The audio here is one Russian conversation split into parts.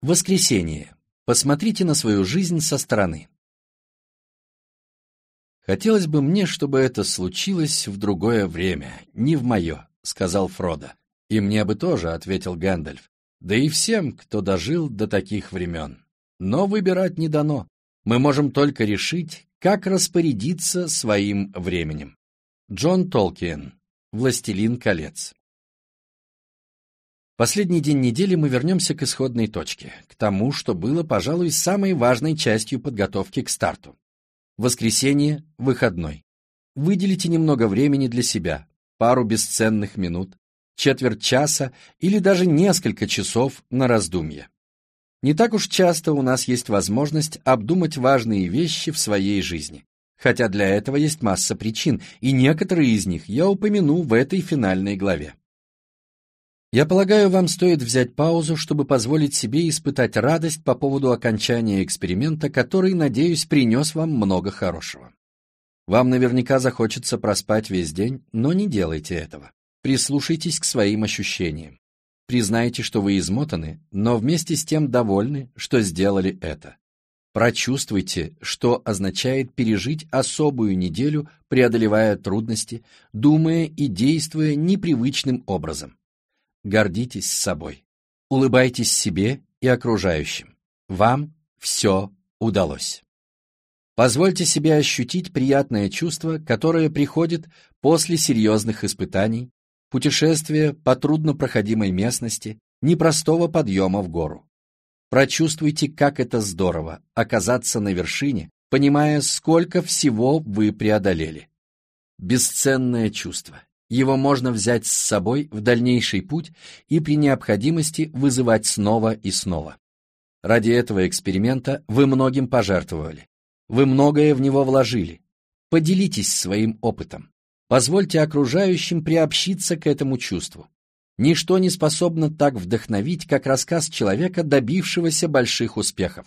Воскресенье. Посмотрите на свою жизнь со стороны. «Хотелось бы мне, чтобы это случилось в другое время, не в мое», — сказал Фродо. «И мне бы тоже», — ответил Гэндальф. «Да и всем, кто дожил до таких времен. Но выбирать не дано. Мы можем только решить, как распорядиться своим временем». Джон Толкиен. «Властелин колец». Последний день недели мы вернемся к исходной точке, к тому, что было, пожалуй, самой важной частью подготовки к старту. Воскресенье – выходной. Выделите немного времени для себя, пару бесценных минут, четверть часа или даже несколько часов на раздумье. Не так уж часто у нас есть возможность обдумать важные вещи в своей жизни, хотя для этого есть масса причин, и некоторые из них я упомяну в этой финальной главе. Я полагаю, вам стоит взять паузу, чтобы позволить себе испытать радость по поводу окончания эксперимента, который, надеюсь, принес вам много хорошего. Вам наверняка захочется проспать весь день, но не делайте этого. Прислушайтесь к своим ощущениям. Признайте, что вы измотаны, но вместе с тем довольны, что сделали это. Прочувствуйте, что означает пережить особую неделю, преодолевая трудности, думая и действуя непривычным образом. Гордитесь собой. Улыбайтесь себе и окружающим. Вам все удалось. Позвольте себе ощутить приятное чувство, которое приходит после серьезных испытаний, путешествия по труднопроходимой местности, непростого подъема в гору. Прочувствуйте, как это здорово оказаться на вершине, понимая, сколько всего вы преодолели. Бесценное чувство. Его можно взять с собой в дальнейший путь и при необходимости вызывать снова и снова. Ради этого эксперимента вы многим пожертвовали. Вы многое в него вложили. Поделитесь своим опытом. Позвольте окружающим приобщиться к этому чувству. Ничто не способно так вдохновить, как рассказ человека, добившегося больших успехов.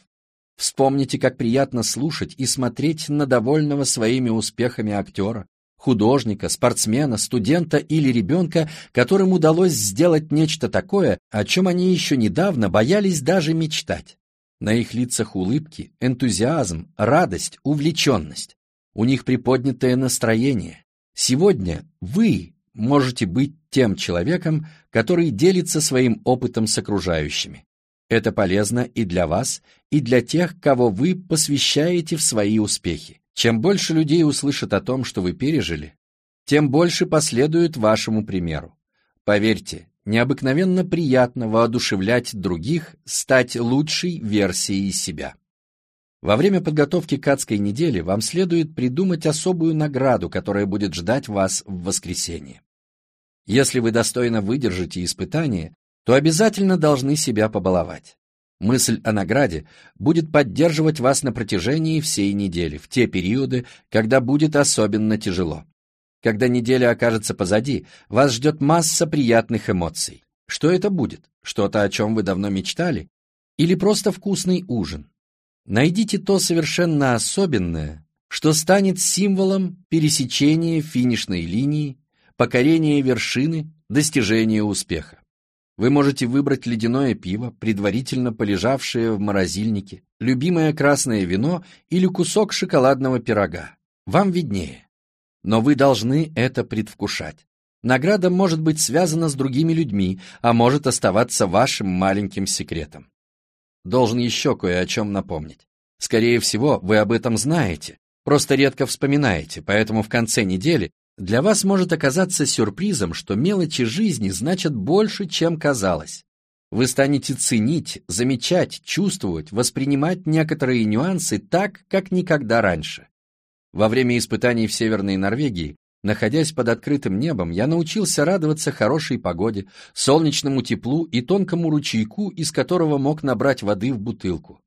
Вспомните, как приятно слушать и смотреть на довольного своими успехами актера, художника, спортсмена, студента или ребенка, которым удалось сделать нечто такое, о чем они еще недавно боялись даже мечтать. На их лицах улыбки, энтузиазм, радость, увлеченность. У них приподнятое настроение. Сегодня вы можете быть тем человеком, который делится своим опытом с окружающими. Это полезно и для вас, и для тех, кого вы посвящаете в свои успехи. Чем больше людей услышат о том, что вы пережили, тем больше последуют вашему примеру. Поверьте, необыкновенно приятно воодушевлять других, стать лучшей версией себя. Во время подготовки к адской неделе вам следует придумать особую награду, которая будет ждать вас в воскресенье. Если вы достойно выдержите испытание, то обязательно должны себя побаловать. Мысль о награде будет поддерживать вас на протяжении всей недели, в те периоды, когда будет особенно тяжело. Когда неделя окажется позади, вас ждет масса приятных эмоций. Что это будет? Что-то, о чем вы давно мечтали? Или просто вкусный ужин? Найдите то совершенно особенное, что станет символом пересечения финишной линии, покорения вершины, достижения успеха. Вы можете выбрать ледяное пиво, предварительно полежавшее в морозильнике, любимое красное вино или кусок шоколадного пирога. Вам виднее. Но вы должны это предвкушать. Награда может быть связана с другими людьми, а может оставаться вашим маленьким секретом. Должен еще кое о чем напомнить. Скорее всего, вы об этом знаете, просто редко вспоминаете, поэтому в конце недели для вас может оказаться сюрпризом, что мелочи жизни значат больше, чем казалось. Вы станете ценить, замечать, чувствовать, воспринимать некоторые нюансы так, как никогда раньше. Во время испытаний в Северной Норвегии, находясь под открытым небом, я научился радоваться хорошей погоде, солнечному теплу и тонкому ручейку, из которого мог набрать воды в бутылку.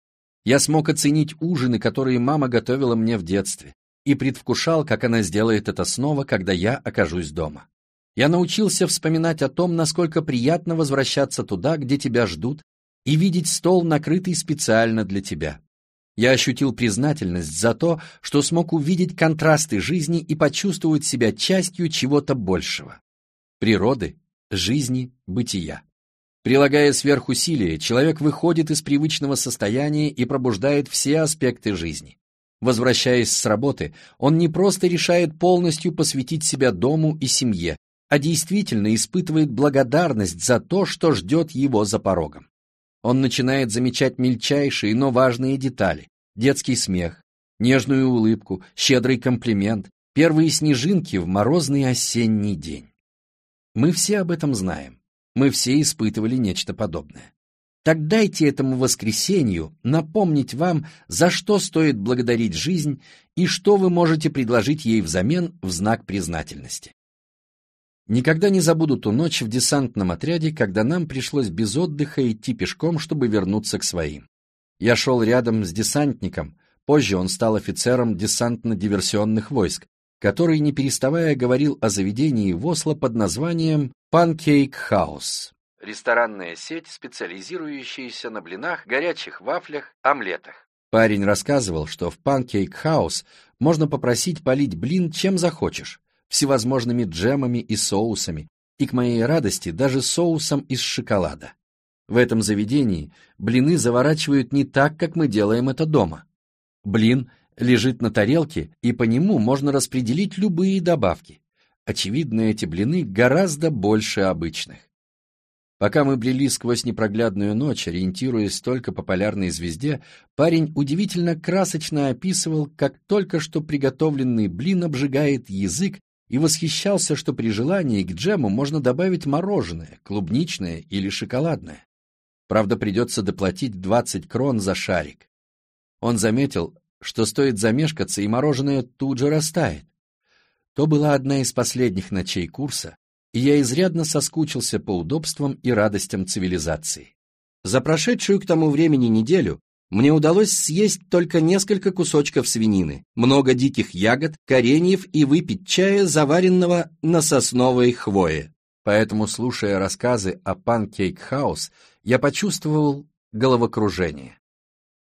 Я смог оценить ужины, которые мама готовила мне в детстве, и предвкушал, как она сделает это снова, когда я окажусь дома. Я научился вспоминать о том, насколько приятно возвращаться туда, где тебя ждут, и видеть стол, накрытый специально для тебя. Я ощутил признательность за то, что смог увидеть контрасты жизни и почувствовать себя частью чего-то большего. Природы, жизни, бытия. Прилагая сверхусилие, человек выходит из привычного состояния и пробуждает все аспекты жизни. Возвращаясь с работы, он не просто решает полностью посвятить себя дому и семье, а действительно испытывает благодарность за то, что ждет его за порогом. Он начинает замечать мельчайшие, но важные детали. Детский смех, нежную улыбку, щедрый комплимент, первые снежинки в морозный осенний день. Мы все об этом знаем. Мы все испытывали нечто подобное. Так дайте этому воскресенью напомнить вам, за что стоит благодарить жизнь и что вы можете предложить ей взамен в знак признательности. Никогда не забуду ту ночь в десантном отряде, когда нам пришлось без отдыха идти пешком, чтобы вернуться к своим. Я шел рядом с десантником, позже он стал офицером десантно-диверсионных войск, который, не переставая, говорил о заведении в Осло под названием Pancake House. Ресторанная сеть, специализирующаяся на блинах, горячих вафлях, омлетах. Парень рассказывал, что в Pancake House можно попросить полить блин чем захочешь, всевозможными джемами и соусами, и, к моей радости, даже соусом из шоколада. В этом заведении блины заворачивают не так, как мы делаем это дома. Блин лежит на тарелке, и по нему можно распределить любые добавки. Очевидно, эти блины гораздо больше обычных. Пока мы брели сквозь непроглядную ночь, ориентируясь только по полярной звезде, парень удивительно красочно описывал, как только что приготовленный блин обжигает язык и восхищался, что при желании к джему можно добавить мороженое, клубничное или шоколадное. Правда, придется доплатить 20 крон за шарик. Он заметил, что стоит замешкаться, и мороженое тут же растает. То была одна из последних ночей курса, и я изрядно соскучился по удобствам и радостям цивилизации. За прошедшую к тому времени неделю мне удалось съесть только несколько кусочков свинины, много диких ягод, кореньев и выпить чая, заваренного на сосновой хвое. Поэтому, слушая рассказы о Pancake House, я почувствовал головокружение.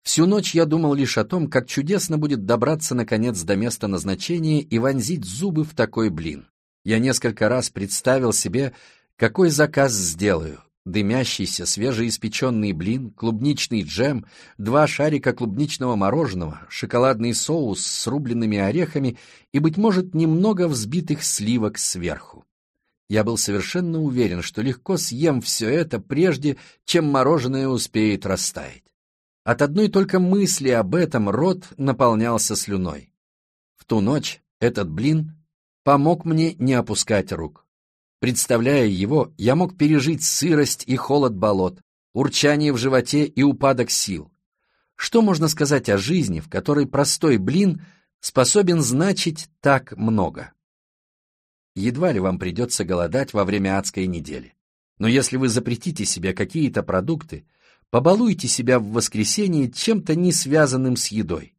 Всю ночь я думал лишь о том, как чудесно будет добраться наконец до места назначения и вонзить зубы в такой блин. Я несколько раз представил себе, какой заказ сделаю. Дымящийся свежеиспеченный блин, клубничный джем, два шарика клубничного мороженого, шоколадный соус с рубленными орехами и, быть может, немного взбитых сливок сверху. Я был совершенно уверен, что легко съем все это, прежде чем мороженое успеет растаять. От одной только мысли об этом рот наполнялся слюной. В ту ночь этот блин помог мне не опускать рук. Представляя его, я мог пережить сырость и холод болот, урчание в животе и упадок сил. Что можно сказать о жизни, в которой простой блин способен значить так много? Едва ли вам придется голодать во время адской недели. Но если вы запретите себе какие-то продукты, Побалуйте себя в воскресенье чем-то не связанным с едой.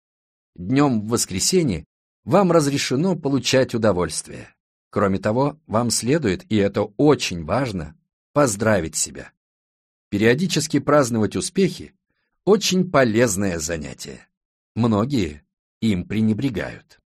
Днем в воскресенье вам разрешено получать удовольствие. Кроме того, вам следует, и это очень важно, поздравить себя. Периодически праздновать успехи – очень полезное занятие. Многие им пренебрегают.